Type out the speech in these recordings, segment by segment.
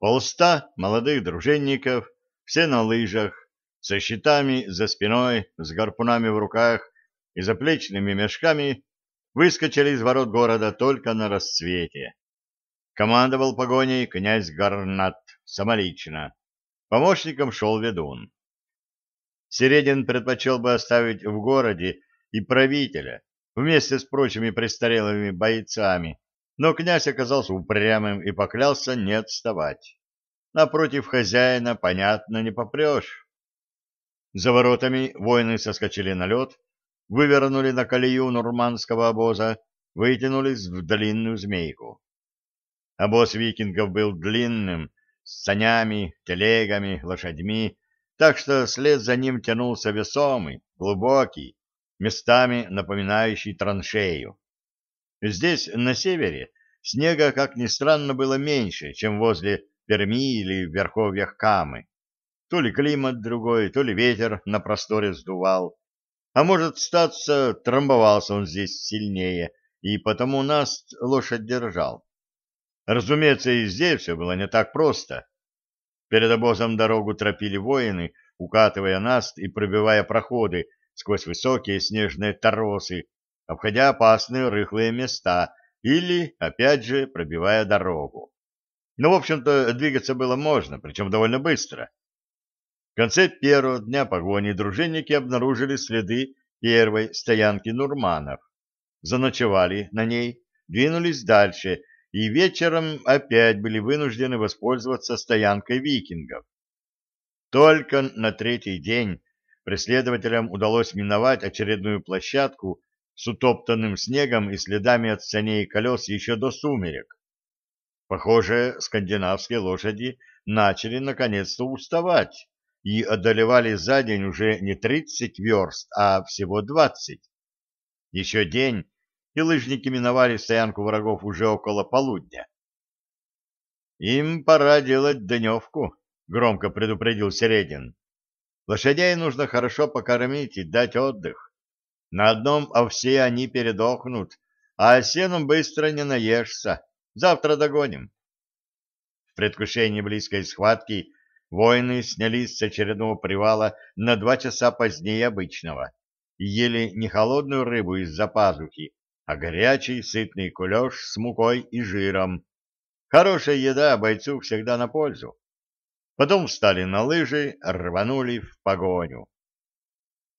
Полста молодых дружинников, все на лыжах, со щитами за спиной, с гарпунами в руках и заплечными мешками, выскочили из ворот города только на рассвете. Командовал погоней князь Гарнат самолично. Помощником шел ведун. Середин предпочел бы оставить в городе и правителя вместе с прочими престарелыми бойцами, но князь оказался упрямым и поклялся не отставать. Напротив хозяина, понятно, не попрешь. За воротами воины соскочили на лед, вывернули на колею нурманского обоза, вытянулись в длинную змейку. Обоз викингов был длинным, с санями, телегами, лошадьми, так что след за ним тянулся весомый, глубокий, местами напоминающий траншею. Здесь, на севере, снега, как ни странно, было меньше, чем возле Перми или в верховьях Камы. То ли климат другой, то ли ветер на просторе сдувал. А может, статься, трамбовался он здесь сильнее, и потому нас лошадь держал. Разумеется, и здесь все было не так просто. Перед обозом дорогу тропили воины, укатывая наст и пробивая проходы сквозь высокие снежные торосы, обходя опасные рыхлые места или, опять же, пробивая дорогу. Но, в общем-то, двигаться было можно, причем довольно быстро. В конце первого дня погони дружинники обнаружили следы первой стоянки Нурманов. Заночевали на ней, двинулись дальше и вечером опять были вынуждены воспользоваться стоянкой викингов. Только на третий день преследователям удалось миновать очередную площадку с утоптанным снегом и следами от саней и колес еще до сумерек. Похоже, скандинавские лошади начали наконец-то уставать и одолевали за день уже не 30 верст, а всего 20. Еще день, и лыжники миновали стоянку врагов уже около полудня. «Им пора делать дневку», — громко предупредил Середин. «Лошадей нужно хорошо покормить и дать отдых. На одном овсе они передохнут, а сеном быстро не наешься. Завтра догоним». В предвкушении близкой схватки воины снялись с очередного привала на два часа позднее обычного и ели не холодную рыбу из-за пазухи, а горячий сытный кулеш с мукой и жиром. Хорошая еда бойцу всегда на пользу. Потом встали на лыжи, рванули в погоню.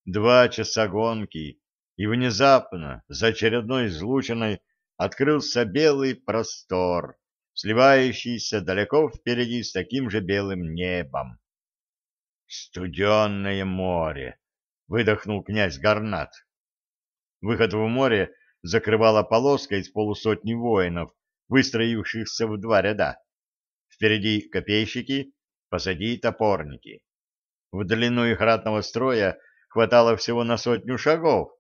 Два часа гонки, и внезапно за очередной излучиной открылся белый простор, сливающийся далеко впереди с таким же белым небом. «Студенное море!» — выдохнул князь Гарнат. Выход в море закрывала полоска из полусотни воинов, выстроившихся в два ряда. Впереди копейщики, позади топорники. В длину их ратного строя хватало всего на сотню шагов,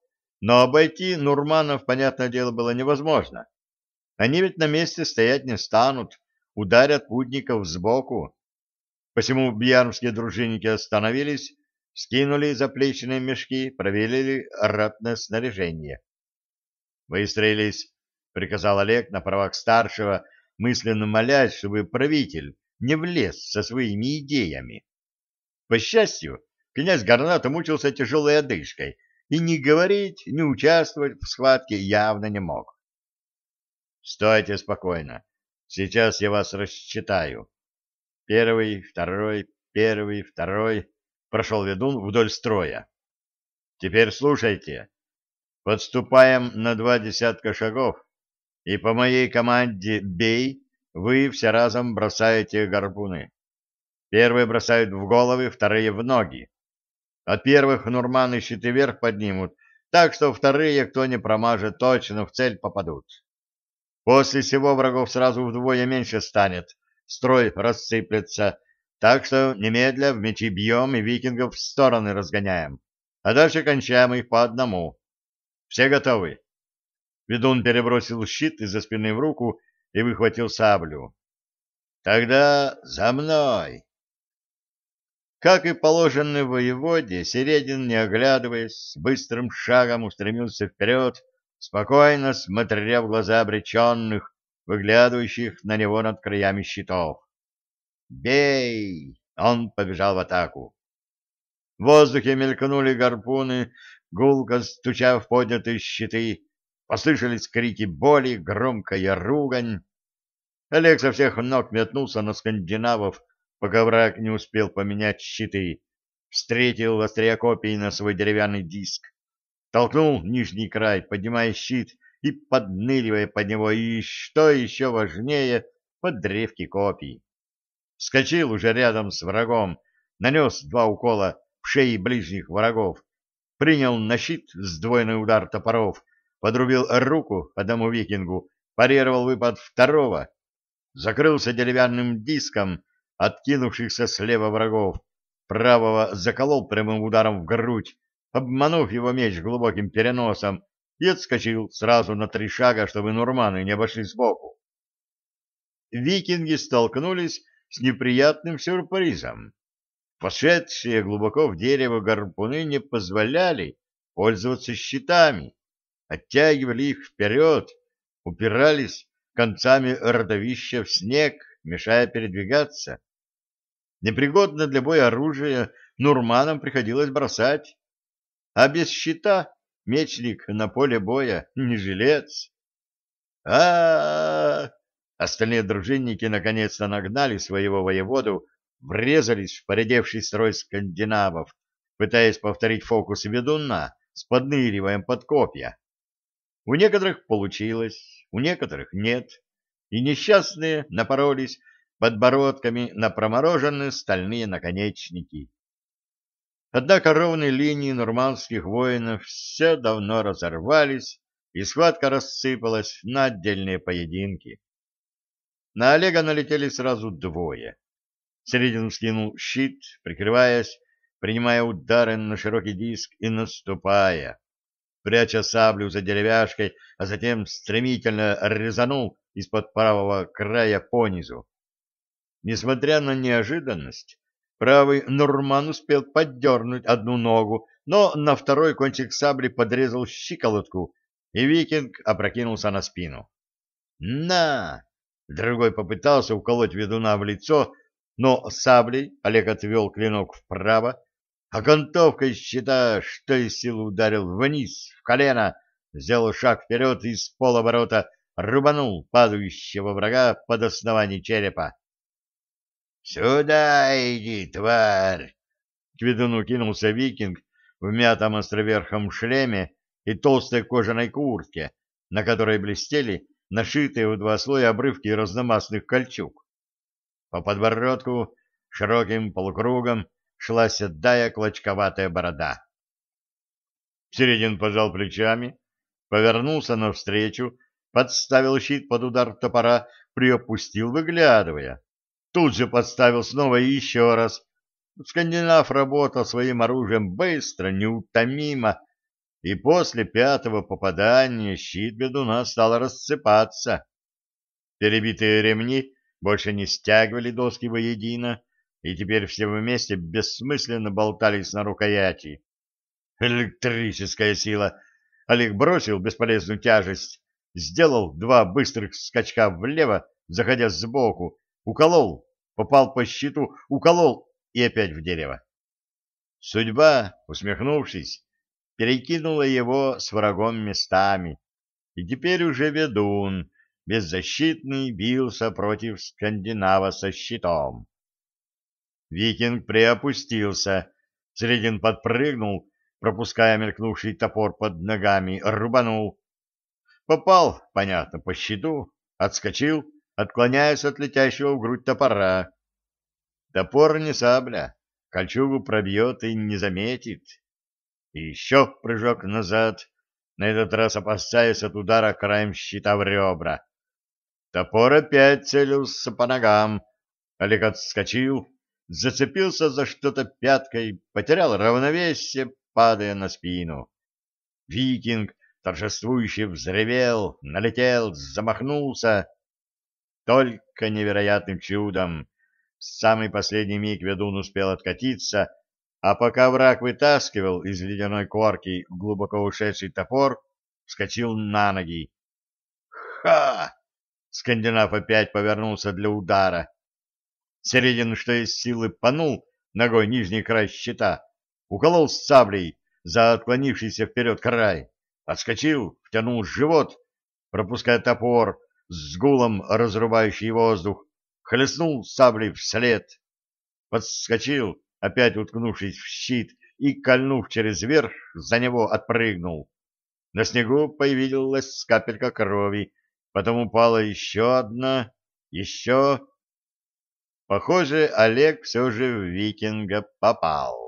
но обойти Нурманов, понятное дело, было невозможно. Они ведь на месте стоять не станут, ударят путников сбоку. Посему бьярмские дружинники остановились, скинули заплечные мешки, проверили ратное снаряжение. «Выстроились», — приказал Олег на правах старшего, мысленно молясь, чтобы правитель не влез со своими идеями. По счастью, князь Горната мучился тяжелой одышкой и ни говорить, ни участвовать в схватке явно не мог. «Стойте спокойно. Сейчас я вас рассчитаю. Первый, второй, первый, второй...» Прошел ведун вдоль строя. «Теперь слушайте. Подступаем на два десятка шагов, и по моей команде «бей» вы все разом бросаете гарпуны. Первые бросают в головы, вторые в ноги. От первых нурманы щиты вверх поднимут, так что вторые, кто не промажет, точно в цель попадут. После всего врагов сразу вдвое меньше станет, строй рассыплется, так что немедля в мечи бьем и викингов в стороны разгоняем, а дальше кончаем их по одному. Все готовы?» Ведун перебросил щит из-за спины в руку и выхватил саблю. «Тогда за мной!» Как и положенный воеводе, Середин, не оглядываясь, быстрым шагом устремился вперед, спокойно смотря в глаза обреченных, выглядывающих на него над краями щитов. «Бей!» Он побежал в атаку. В воздухе мелькнули гарпуны, гулко стуча в поднятые щиты. Послышались крики боли, громкая ругань. Олег со всех ног метнулся на скандинавов, пока враг не успел поменять щиты. Встретил острия копий на свой деревянный диск. Толкнул нижний край, поднимая щит и подныривая под него, и, что еще важнее, под древки копий. Скочил уже рядом с врагом, нанес два укола в шеи ближних врагов, принял на щит сдвоенный удар топоров, подрубил руку одному викингу, парировал выпад второго, закрылся деревянным диском откинувшихся слева врагов, правого заколол прямым ударом в грудь, обманув его меч глубоким переносом, и отскочил сразу на три шага, чтобы нурманы не обошли сбоку. Викинги столкнулись с неприятным сюрпризом. Пошедшие глубоко в дерево гарпуны не позволяли пользоваться щитами, оттягивали их вперед, упирались концами родовища в снег, мешая передвигаться. Непригодно для боя оружие Нурманам приходилось бросать, а без щита мечник на поле боя не жилец. а, -а, -а Остальные дружинники наконец-то нагнали своего воеводу, врезались в поредевший строй скандинавов, пытаясь повторить фокус ведуна с подныриваем под копья. У некоторых получилось, у некоторых нет, и несчастные напоролись подбородками на промороженные стальные наконечники. Однако ровные линии нормандских воинов все давно разорвались, и схватка рассыпалась на отдельные поединки. На Олега налетели сразу двое. Середин скинул щит, прикрываясь, принимая удары на широкий диск и наступая пряча саблю за деревяшкой, а затем стремительно резанул из-под правого края понизу. Несмотря на неожиданность, правый Нурман успел поддернуть одну ногу, но на второй кончик сабли подрезал щиколотку, и викинг опрокинулся на спину. «На!» Другой попытался уколоть ведуна в лицо, но саблей Олег отвел клинок вправо, окантовкой щита, что из силы ударил вниз, в колено, сделал шаг вперед и с полоборота рубанул падающего врага под основание черепа. «Сюда иди, тварь!» К ведуну кинулся викинг в мятом островерхом шлеме и толстой кожаной куртке, на которой блестели нашитые в два слоя обрывки разномастных кольчуг. По подбородку широким полукругом шла седая клочковатая борода. Середин пожал плечами, повернулся навстречу, подставил щит под удар топора, приопустил, выглядывая. Тут же подставил снова и еще раз. Скандинав работал своим оружием быстро, неутомимо, и после пятого попадания щит бедуна стал рассыпаться. Перебитые ремни больше не стягивали доски воедино, и теперь все вместе бессмысленно болтались на рукояти. Электрическая сила! Олег бросил бесполезную тяжесть, сделал два быстрых скачка влево, заходя сбоку, уколол, попал по щиту, уколол и опять в дерево. Судьба, усмехнувшись, перекинула его с врагом местами, и теперь уже ведун, беззащитный, бился против скандинава со щитом. Викинг приопустился. Средин подпрыгнул, пропуская мелькнувший топор под ногами, рубанул. Попал, понятно, по щиту, отскочил, отклоняясь от летящего в грудь топора. Топор не сабля, кольчугу пробьет и не заметит. И еще прыжок назад, на этот раз опасаясь от удара краем щита в ребра. Топор опять целился по ногам. Олег отскочил, зацепился за что-то пяткой, потерял равновесие, падая на спину. Викинг торжествующе взревел, налетел, замахнулся. Только невероятным чудом в самый последний миг ведун успел откатиться, а пока враг вытаскивал из ледяной корки глубоко ушедший топор, вскочил на ноги. «Ха!» Скандинав опять повернулся для удара. Середин, что есть силы, панул ногой нижний край щита, уколол с саблей за отклонившийся вперед край, отскочил, втянул живот, пропуская топор, с гулом разрубающий воздух, хлестнул саблей вслед, подскочил, опять уткнувшись в щит, и, кольнув через верх, за него отпрыгнул. На снегу появилась капелька крови, потом упала еще одна, еще... Похоже, Олег все же в викинга попал.